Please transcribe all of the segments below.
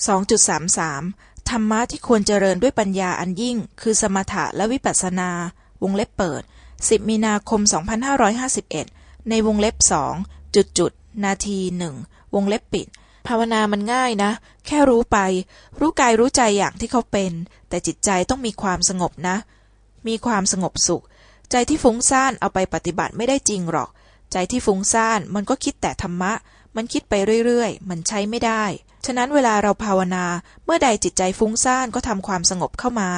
2.33 ธรรมะที่ควรเจริญด้วยปัญญาอันยิ่ง คือสมถะและวิปัสสนา วงเล็บเปิด 10 มีนาคม 2551 ในวงเล็บสองจุดจุดนาทีหนึ่งวงเล็บปิด ภาวนามันง่ายนะ แค่รู้ไป รู้กายรู้ใจอย่างที่เขาเป็น แต่จิตใจต้องมีความสงบนะ มีความสงบสุข ใจที่ฟุ้งซ่านเอาไปปฏิบัติไม่ได้จริงหรอก ใจที่ฟุ้งซ่านมันก็คิดแต่ธรรมะ มันคิดไปเรื่อยๆ มันใช้ไม่ได้ ฉะนั้นเวลาเราภาวนาเมื่อใดจิตใจฟุ้งซ่านก็ทำความสงบเข้ามา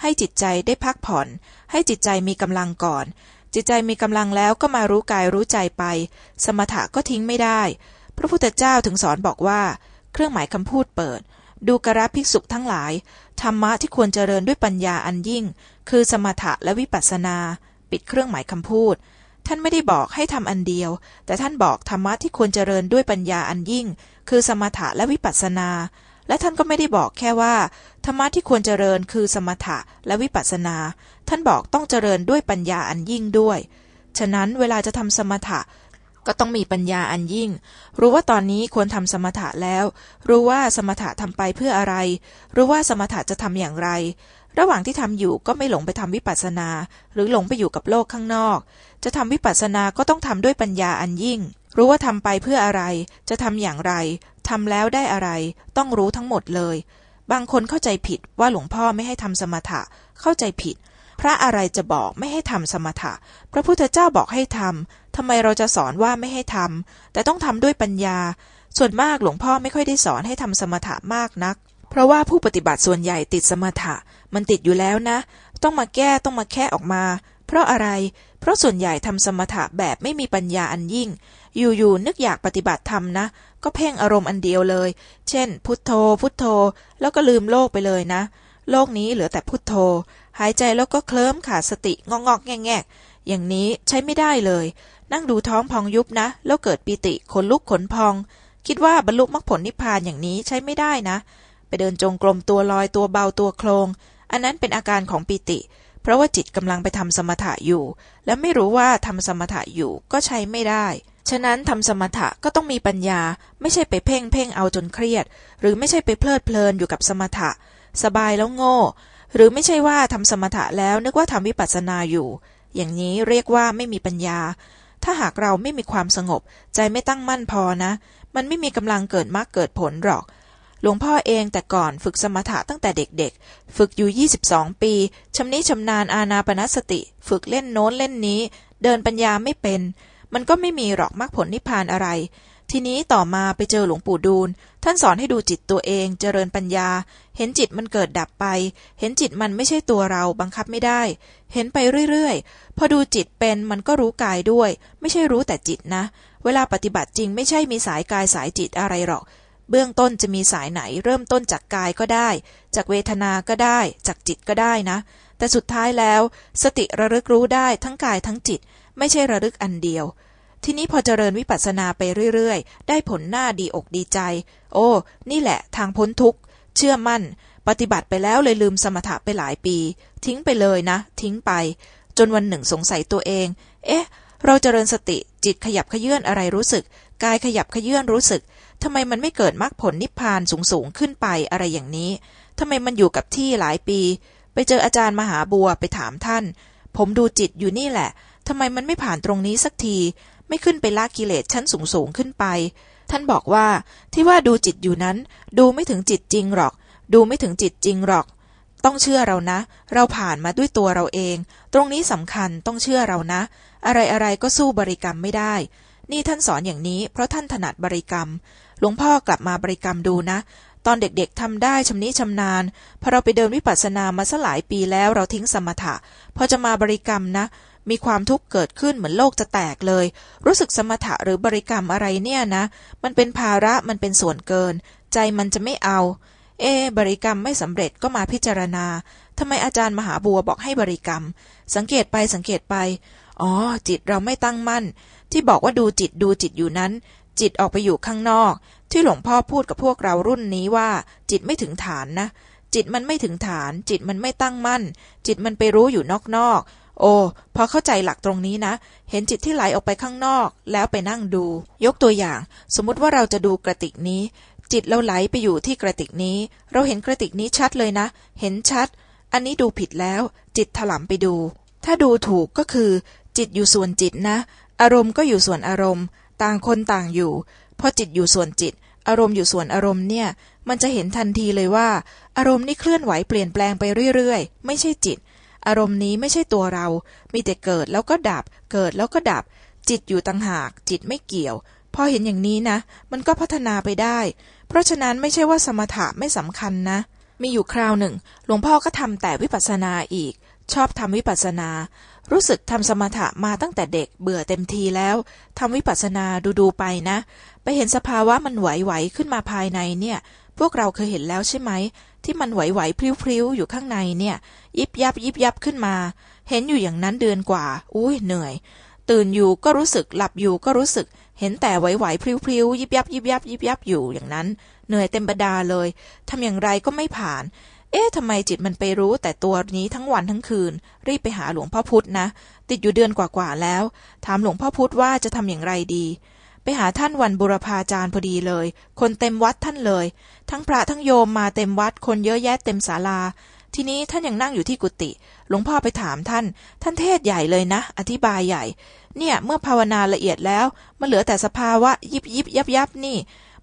ให้จิตใจได้พักผ่อน ให้จิตใจมีกำลังก่อน จิตใจมีกำลังแล้วก็มารู้กายรู้ใจไป สมถะก็ทิ้งไม่ได้ พระพุทธเจ้าถึงสอนบอกว่า เครื่องหมายคำพูดเปิด ดูกระภิกษุทั้งหลาย ธรรมะที่ควรเจริญด้วยปัญญาอันยิ่ง คือสมถะและวิปัสสนา ปิดเครื่องหมายคำพูด ท่านไม่ได้บอกให้ทำอันเดียว แต่ท่านบอกธรรมะที่ควรเจริญด้วยปัญญาอันยิ่ง คือสมถะและวิปัสสนา และท่านก็ไม่ได้บอกแค่ว่า ธรรมะที่ควรเจริญคือสมถะและวิปัสสนา ท่านบอกต้องเจริญด้วยปัญญาอันยิ่งด้วย ฉะนั้นเวลาจะทำสมถะก็ต้องมีปัญญาอันยิ่ง รู้ว่าตอนนี้ควรทำสมถะแล้ว รู้ว่าสมถะทำไปเพื่ออะไร รู้ว่าสมถะจะทำอย่างไร ระหว่างที่ทำอยู่ก็ไม่หลงไปทำวิปัสสนา หรือหลงไปอยู่กับโลกข้างนอก จะทำวิปัสสนาก็ต้องทำด้วยปัญญาอันยิ่ง รู้ว่าทำไปเพื่ออะไร จะทำอย่างไรทำแล้วได้อะไร ต้องรู้ทั้งหมดเลย บางคนเข้าใจผิดว่าหลวงพ่อไม่ให้ทำสมถะ เข้าใจผิด พระอะไรจะบอกไม่ให้ทำสมถะ พระพุทธเจ้าบอกให้ทำทำไมเราจะสอนว่าไม่ให้ทำแต่ต้องทำด้วยปัญญา ส่วนมากหลวงพ่อไม่ค่อยได้สอนให้ทำสมถะมากนัก เพราะว่าผู้ปฏิบัติส่วนใหญ่ติดสมถะ มันติดอยู่แล้วนะ ต้องมาแก้ต้องมาแค่ออกมา เพราะอะไร เพราะส่วนใหญ่ทำสมถะแบบไม่มีปัญญาอันยิ่ง อยู่ๆนึกอยากปฏิบัติธรรมนะ ก็เพ่งอารมณ์อันเดียวเลย เช่น พุทโธ พุทโธ แล้วก็ลืมโลกไปเลยนะ โลกนี้เหลือแต่พุทโธ หายใจแล้วก็เคลิ้มขาดสติงอกๆแงกๆอย่างนี้ใช้ไม่ได้เลย นั่งดูท้องพองยุบนะ แล้วเกิดปิติขนลุกขนพอง คิดว่าบรรลุมรรคผลนิพพานอย่างนี้ใช้ไม่ได้นะ ไปเดินจงกรมตัวลอยตัวเบาตัวโครงอันนั้นเป็นอาการของปิติ เพราะว่าจิตกำลังไปทำสมถะอยู่ และไม่รู้ว่าทำสมถะอยู่ก็ใช้ไม่ได้ ฉะนั้นทำสมถะก็ต้องมีปัญญา ไม่ใช่ไปเพ่งเพ่งเอาจนเครียด หรือไม่ใช่ไปเพลิดเพลินอยู่กับสมถะ สบายแล้วโง่ หรือไม่ใช่ว่าทำสมถะแล้วนึกว่าทำวิปัสสนาอยู่ อย่างนี้เรียกว่าไม่มีปัญญา ถ้าหากเราไม่มีความสงบ ใจไม่ตั้งมั่นพอนะ มันไม่มีกำลังเกิดมรรคเกิดผลหรอก หลวงพ่อเองแต่ก่อนฝึกสมถะตั้งแต่เด็กๆ ฝึกอยู่ 22 ปี ชำนิชำนาญอาณาปณสติ ฝึกเล่นโน้นเล่นนี้ เดินปัญญาไม่เป็น มันก็ไม่มีหรอกมรรคผลนิพพานอะไร ทีนี้ต่อมาไปเจอหลวงปู่ดูล ท่านสอนให้ดูจิตตัวเองเจริญปัญญา เห็นจิตมันเกิดดับไป เห็นจิตมันไม่ใช่ตัวเราบังคับไม่ได้ เห็นไปเรื่อยๆ พอดูจิตเป็นมันก็รู้กายด้วย ไม่ใช่รู้แต่จิตนะ เวลาปฏิบัติจริงไม่ใช่มีสายกายสายจิตอะไรหรอก เบื้องต้นจะมีสายไหน เริ่มต้นจากกายก็ได้ จากเวทนาก็ได้ จากจิตก็ได้นะ แต่สุดท้ายแล้ว สติระลึกรู้ได้ทั้งกายทั้งจิต ไม่ใช่ระลึกอันเดียว ทีนี้พอเจริญวิปัสสนาไปเรื่อยๆ ได้ผลหน้าดีอกดีใจ โอ้ นี่แหละทางพ้นทุกข์ เชื่อมั่น ปฏิบัติไปแล้วเลยลืมสมถะไปหลายปี ทิ้งไปเลยนะ ทิ้งไป จนวันหนึ่งสงสัยตัวเอง เอ๊ะ เราเจริญสติจิตขยับขยื่นอะไรรู้สึก กายขยับขยื่นรู้สึก ทำไมมันไม่เกิดมรรคผลนิพพานสูงสูงขึ้นไปอะไรอย่างนี้ทำไมมันอยู่กับที่หลายปี ไปเจออาจารย์มหาบัวไปถามท่าน ผมดูจิตอยู่นี่แหละทำไมมันไม่ผ่านตรงนี้สักที ไม่ขึ้นไปละกิเลสชั้นสูงสูงขึ้นไป ท่านบอกว่าที่ว่าดูจิตอยู่นั้น ดูไม่ถึงจิตจริงหรอก ดูไม่ถึงจิตจริงหรอก ต้องเชื่อเรานะ เราผ่านมาด้วยตัวเราเอง ตรงนี้สำคัญต้องเชื่อเรานะ อะไรอะไรก็สู้บริกรรมไม่ได้ นี่ท่านสอนอย่างนี้ เพราะท่านถนัดบริกรรม หลวงพ่อกลับมาบริกรรมดูนะ ตอนเด็กๆทำได้ชำนิชำนาญ พอเราไปเดินวิปัสสนามาสหลายปีแล้วเราทิ้งสมถะ พอจะมาบริกรรมนะ มีความทุกข์เกิดขึ้นเหมือนโลกจะแตกเลย รู้สึกสมถะหรือบริกรรมอะไรเนี่ยนะ มันเป็นภาระมันเป็นส่วนเกิน ใจมันจะไม่เอา เอบริกรรมไม่สำเร็จก็มาพิจารณาทำไมอาจารย์มหาบัวบอกให้บริกรรม สังเกตไปสังเกตไป อ๋อ จิตเราไม่ตั้งมั่น ที่บอกว่าดูจิตดูจิตอยู่นั้น จิตออกไปอยู่ข้างนอก ที่หลวงพ่อพูดกับพวกเรารุ่นนี้ว่า จิตไม่ถึงฐานนะ จิตมันไม่ถึงฐาน จิตมันไม่ตั้งมั่น จิตมันไปรู้อยู่นอกๆโอ้พอเข้าใจหลักตรงนี้นะ เห็นจิตที่ไหลออกไปข้างนอก แล้วไปนั่งดู ยกตัวอย่าง สมมติว่าเราจะดูกระติกนี้ จิตเราไหลไปอยู่ที่กระติกนี้ เราเห็นกระติกนี้ชัดเลยนะ เห็นชัด อันนี้ดูผิดแล้ว จิตถลำไปดู ถ้าดูถูกก็คือ จิตอยู่ส่วนจิตนะ อารมณ์ก็อยู่ส่วนอารมณ์ ต่างคนต่างอยู่พอจิตอยู่ส่วนจิต อารมณ์อยู่ส่วนอารมณ์เนี่ย มันจะเห็นทันทีเลยว่า อารมณ์นี่เคลื่อนไหวเปลี่ยนแปลงไปเรื่อยๆ ไม่ใช่จิต อารมณ์นี้ไม่ใช่ตัวเรา มีแต่เกิดแล้วก็ดับ เกิดแล้วก็ดับ จิตอยู่ต่างหาก จิตไม่เกี่ยว พอเห็นอย่างนี้นะ มันก็พัฒนาไปได้ เพราะฉะนั้นไม่ใช่ว่าสมถะไม่สำคัญนะ มีอยู่คราวหนึ่ง หลวงพ่อก็ทำแต่วิปัสสนาอีก ชอบทำวิปัสสนา รู้สึกทำสมถะมาตั้งแต่เด็กเบื่อเต็มทีแล้วทำวิปัสสนาดูๆไปนะ ไปเห็นสภาวะมันไหวๆขึ้นมาภายในเนี่ย พวกเราเคยเห็นแล้วใช่ไหม ที่มันไหวๆพลิ้วๆอยู่ข้างในเนี่ย ยิบยับยิบยับขึ้นมา เห็นอยู่อย่างนั้นเดือนกว่า อุ้ยเหนื่อย ตื่นอยู่ก็รู้สึกหลับอยู่ก็รู้สึก เห็นแต่ไหวๆพลิ้วๆยิบยับยิบยับยิบยับอยู่อย่างนั้น เหนื่อยเต็มบดาเลยทำอย่างไรก็ไม่ผ่าน เอ๊ะทำไมจิตมันไปรู้แต่ตัวนี้ทั้งวันทั้งคืน รีบไปหาหลวงพ่อพุธนะ ติดอยู่เดือนกว่าๆแล้ว ถามหลวงพ่อพุธว่าจะทำอย่างไรดี ไปหาท่านวันบุรพาจารย์พอดีเลย คนเต็มวัดท่านเลย ทั้งพระทั้งโยมมาเต็มวัด คนเยอะแยะเต็มศาลา ทีนี้ท่านยังนั่งอยู่ที่กุฏิหลวงพ่อไปถามท่าน ท่านเทศใหญ่เลยนะ อธิบายใหญ่ เนี่ยเมื่อภาวนาละเอียดแล้วมันเหลือแต่สภาวะยิบยิบยับยับนี่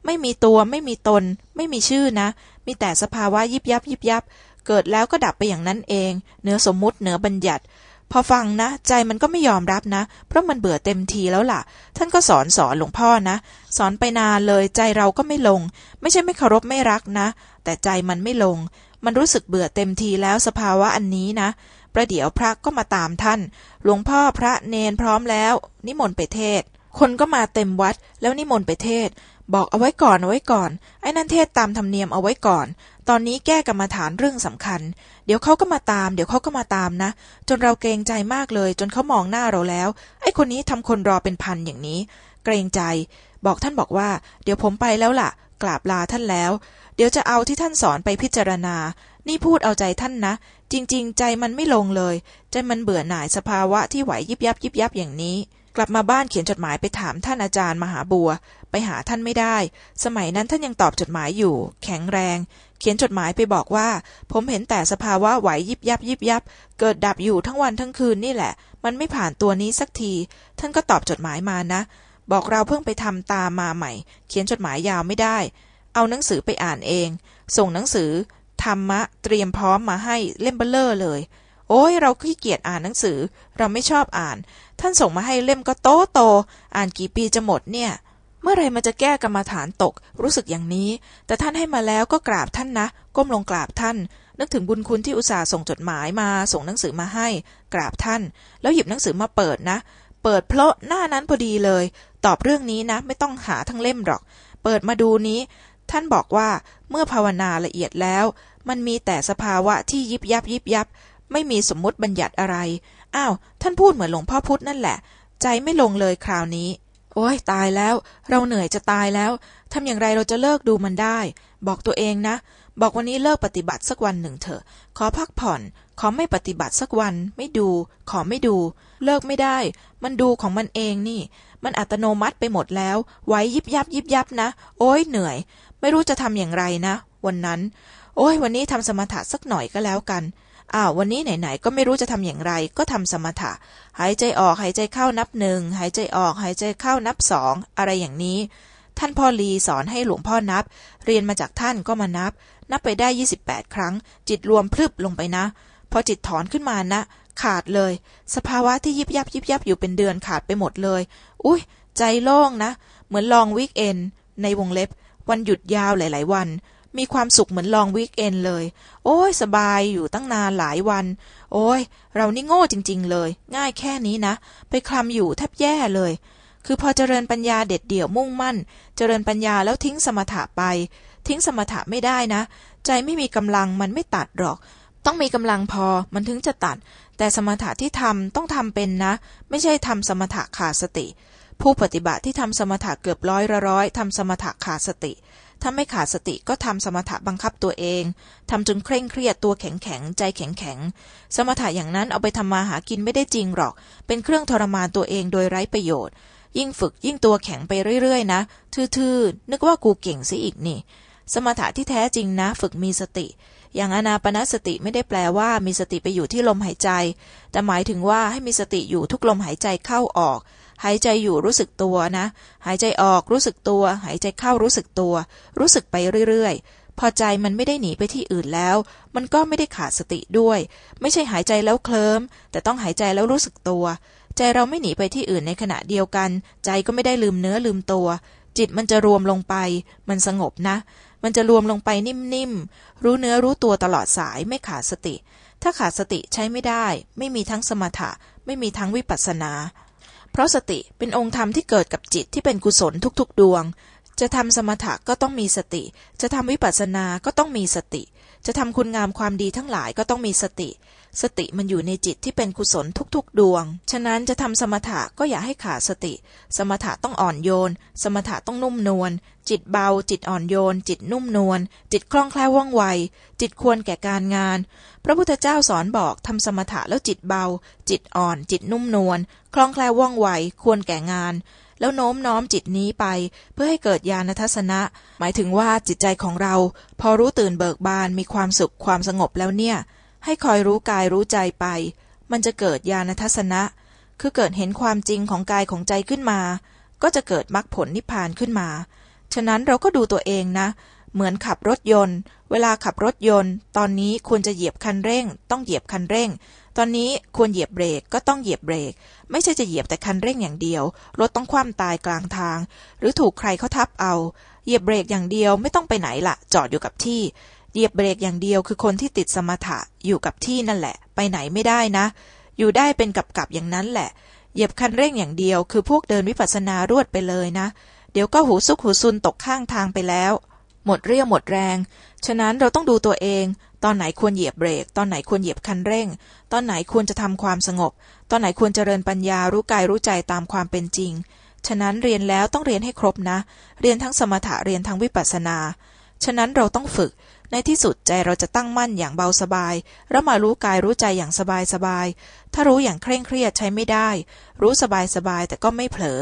ไม่มีตัวไม่มีตน ไม่มีชื่อนะ มีแต่สภาวะยิบยับยิบยับ เกิดแล้วก็ดับไปอย่างนั้นเอง เนื้อสมมุติเหนือบัญญัติ พอฟังนะ ใจมันก็ไม่ยอมรับนะ เพราะมันเบื่อเต็มทีแล้วล่ะ ท่านก็สอนสอนหลวงพ่อนะ สอนไปนานเลยใจเราก็ไม่ลง ไม่ใช่ไม่เคารพไม่รักนะ แต่ใจมันไม่ลง มันรู้สึกเบื่อเต็มทีแล้วสภาวะอันนี้นะประเดี๋ยวพระก็มาตามท่าน หลวงพ่อพระเนนพร้อมแล้ว นิมนต์ไปเทศ คนก็มาเต็มวัดแล้วนิมนต์ไปเทศ บอกเอาไว้ก่อนเอาไว้ก่อน ไอ้นั่นเทศตามธรรมเนียมเอาไว้ก่อน ตอนนี้แก้กรรมฐานเรื่องสำคัญ เดี๋ยวเขาก็มาตาม เดี๋ยวเขาก็มาตามนะ จนเราเกรงใจมากเลย จนเขามองหน้าเราแล้ว ไอ้คนนี้ทำคนรอเป็นพันอย่างนี้ เกรงใจ บอกท่านบอกว่า เดี๋ยวผมไปแล้วล่ะ กราบลาท่านแล้ว เดี๋ยวจะเอาที่ท่านสอนไปพิจารณา นี่พูดเอาใจท่านนะ จริง ๆ ใจมันไม่ลงเลย ใจมันเบื่อหน่ายสภาวะที่ไหวยิบยับยิบยับอย่างนี้ กลับมาบ้านเขียนจดหมายไปถามท่านอาจารย์มหาบัว ไปหาท่านไม่ได้ สมัยนั้นท่านยังตอบจดหมายอยู่ แข็งแรง เขียนจดหมายไปบอกว่า ผมเห็นแต่สภาวะไหวยิบยับยิบยับ เกิดดับอยู่ทั้งวันทั้งคืนนี่แหละ มันไม่ผ่านตัวนี้สักที ท่านก็ตอบจดหมายมานะ บอกเราเพิ่งไปทำตามมาใหม่ เขียนจดหมายยาวไม่ได้ เอาหนังสือไปอ่านเอง ส่งหนังสือธรรมะเตรียมพร้อมมาให้เล่มเบลเลอร์เลย อ้ยเราขี้เกียจอ่านหนังสือ เราไม่ชอบอ่าน ท่านส่งมาให้เล่มก็โตโต อ่านกี่ปีจะหมดเนี่ย เมื่อไรมันจะแก้กรรมฐานตก รู้สึกอย่างนี้ แต่ท่านให้มาแล้วก็กราบท่านนะ ก้มลงกราบท่าน นึกถึงบุญคุณที่อุตส่าห์ส่งจดหมายมา ส่งหนังสือมาให้ กราบท่าน แล้วหยิบหนังสือมาเปิดนะ เปิดเพราะหน้านั้นพอดีเลย ตอบเรื่องนี้นะ ไม่ต้องหาทั้งเล่มหรอก เปิดมาดูนี้ ท่านบอกว่าเมื่อภาวนาละเอียดแล้วมันมีแต่สภาวะที่ยิบยับยิบยับ ไม่มีสมมติบัญญัติอะไร อ้าว ท่านพูดเหมือนหลวงพ่อพุธนั่นแหละ ใจไม่ลงเลยคราวนี้ โอ้ยตายแล้ว เราเหนื่อยจะตายแล้วทำอย่างไรเราจะเลิกดูมันได้ บอกตัวเองนะ บอกวันนี้เลิกปฏิบัติสักวันหนึ่งเถอะ ขอพักผ่อน ขอไม่ปฏิบัติสักวัน ไม่ดู ขอไม่ดู เลิกไม่ได้ มันดูของมันเองนี่ มันอัตโนมัติไปหมดแล้ว ไว้ยิบยับยิบยับนะ โอ้ยเหนื่อย ไม่รู้จะทำอย่างไรนะ วันนั้น โอ้ยวันนี้ทำสมถะสักหน่อยก็แล้วกัน อ้าววันนี้ไหนๆก็ไม่รู้จะทำอย่างไร ก็ทำสมถะ หายใจออกหายใจเข้านับหนึ่งหายใจออกหายใจเข้านับสองอะไรอย่างนี้ ท่านพ่อลีสอนให้หลวงพ่อนับ เรียนมาจากท่านก็มานับ นับไปได้ยี่สิบแปดครั้ง จิตรวมพลึบลงไปนะ พอจิตถอนขึ้นมานะ ขาดเลย สภาวะที่ยิบยับยิบยับอยู่เป็นเดือนขาดไปหมดเลย อุ้ยใจโล่งนะ เหมือนลองวิกเอนในวงเล็บ วันหยุดยาวหลาย ๆ วัน มีความสุขเหมือนลองวีคเอนเลย โอ้ยสบายอยู่ตั้งนานหลายวัน โอ้ย เรานี่โง่จริง ๆ เลย ง่ายแค่นี้นะ ไปคลำอยู่แทบแย่เลย คือพอเจริญปัญญาเด็ดเดี่ยวมุ่งมั่น เจริญปัญญาแล้วทิ้งสมถะไป ทิ้งสมถะไม่ได้นะ ใจไม่มีกำลังมันไม่ตัดหรอก ต้องมีกำลังพอมันถึงจะตัด แต่สมถะที่ทำต้องทำเป็นนะ ไม่ใช่ทำสมถะขาดสติผู้ปฏิบัติที่ทำสมถะเกือบร้อยละร้อยทำสมถะขาดสติ ถ้าไม่ขาดสติก็ทำสมถะบังคับตัวเองทำจนเคร่งเครียดตัวแข็งแข็งใจแข็งแข็งสมถะอย่างนั้นเอาไปทำมาหากินไม่ได้จริงหรอก เป็นเครื่องทรมานตัวเองโดยไร้ประโยชน์ ยิ่งฝึกยิ่งตัวแข็งไปเรื่อยๆนะ ทื่อๆ นึกว่ากูเก่งซิอีกนี่ สมถะที่แท้จริงนะ ฝึกมีสติ อย่างอนาปนสติไม่ได้แปลว่ามีสติไปอยู่ที่ลมหายใจ แต่หมายถึงว่าให้มีสติอยู่ทุกลมหายใจเข้าออก หายใจอยู่รู้สึกตัวนะ หายใจออกรู้สึกตัว หายใจเข้ารู้สึกตัว รู้สึกไปเรื่อยๆ พอใจมันไม่ได้หนีไปที่อื่นแล้ว มันก็ไม่ได้ขาดสติด้วย ไม่ใช่หายใจแล้วเคลิ้มแต่ต้องหายใจแล้วรู้สึกตัว ใจเราไม่หนีไปที่อื่นในขณะเดียวกัน ใจก็ไม่ได้ลืมเนื้อลืมตัว จิตมันจะรวมลงไป มันสงบนะ มันจะรวมลงไปนิ่มๆ รู้เนื้อรู้ตัวตลอดสายไม่ขาดสติถ้าขาดสติใช้ไม่ได้ ไม่มีทั้งสมถะ ไม่มีทั้งวิปัสสนา เพราะสติเป็นองค์ธรรมที่เกิดกับจิตที่เป็นกุศลทุกๆ ดวง จะทำสมถะก็ต้องมีสติ จะทำวิปัสสนาก็ต้องมีสติ จะทำคุณงามความดีทั้งหลายก็ต้องมีสติ สติมันอยู่ในจิตที่เป็นกุศลทุกๆ ดวง ฉะนั้นจะทำสมถะก็อย่าให้ขาดสติ สมถะต้องอ่อนโยน สมถะต้องนุ่มนวล จิตเบา จิตอ่อนโยน จิตนุ่มนวล จิตคล่องแคล่วว่องไว จิตควรแก่การงาน พระพุทธเจ้าสอนบอกทำสมถะแล้วจิตเบา จิตอ่อน จิตนุ่มนวล คล่องแคล่วว่องไว ควรแก่งานแล้วโน้มน้อมจิตนี้ไปเพื่อให้เกิดญาณทัศนะ หมายถึงว่าจิตใจของเรา พอรู้ตื่นเบิกบานมีความสุขความสงบแล้วเนี่ย ให้คอยรู้กายรู้ใจไป มันจะเกิดญาณทัศนะ คือเกิดเห็นความจริงของกายของใจขึ้นมา ก็จะเกิดมรรคผลนิพพานขึ้นมา ฉะนั้นเราก็ดูตัวเองนะ เหมือนขับรถยนต์ เวลาขับรถยนต์ ตอนนี้ควรจะเหยียบคันเร่ง ต้องเหยียบคันเร่ง ตอนนี้ควรเหยียบเบรกก็ต้องเหยียบเบรก ไม่ใช่จะเหยียบแต่คันเร่งอย่างเดียว รถต้องคว่ำตายกลางทาง หรือถูกใครเขาทับเอา เหยียบเบรกอย่างเดียวไม่ต้องไปไหนละจอดอยู่กับที่ เหยียบเบรกอย่างเดียวคือคนที่ติดสมถะอยู่กับที่นั่นแหละ ไปไหนไม่ได้นะ อยู่ได้เป็นกับกับอย่างนั้นแหละ เหยียบคันเร่งอย่างเดียว คือพวกเดินวิปัสสนารวดไปเลยนะ เดี๋ยวก็หูซุกหูซุนตกข้างทางไปแล้ว หมดเรี่ยวหมดแรง ฉะนั้นเราต้องดูตัวเอง ตอนไหนควรเหยียบเบรก ตอนไหนควรเหยียบคันเร่ง ตอนไหนควรจะทำความสงบ ตอนไหนควรเจริญปัญญารู้กายรู้ใจตามความเป็นจริง ฉะนั้นเรียนแล้วต้องเรียนให้ครบนะ เรียนทั้งสมถะเรียนทั้งวิปัสสนา ฉะนั้นเราต้องฝึก ในที่สุดใจเราจะตั้งมั่นอย่างเบาสบายแล้วมารู้กายรู้ใจอย่างสบายสบาย ถ้ารู้อย่างเคร่งเครียดใช้ไม่ได้ รู้สบายสบายแต่ก็ไม่เผลอ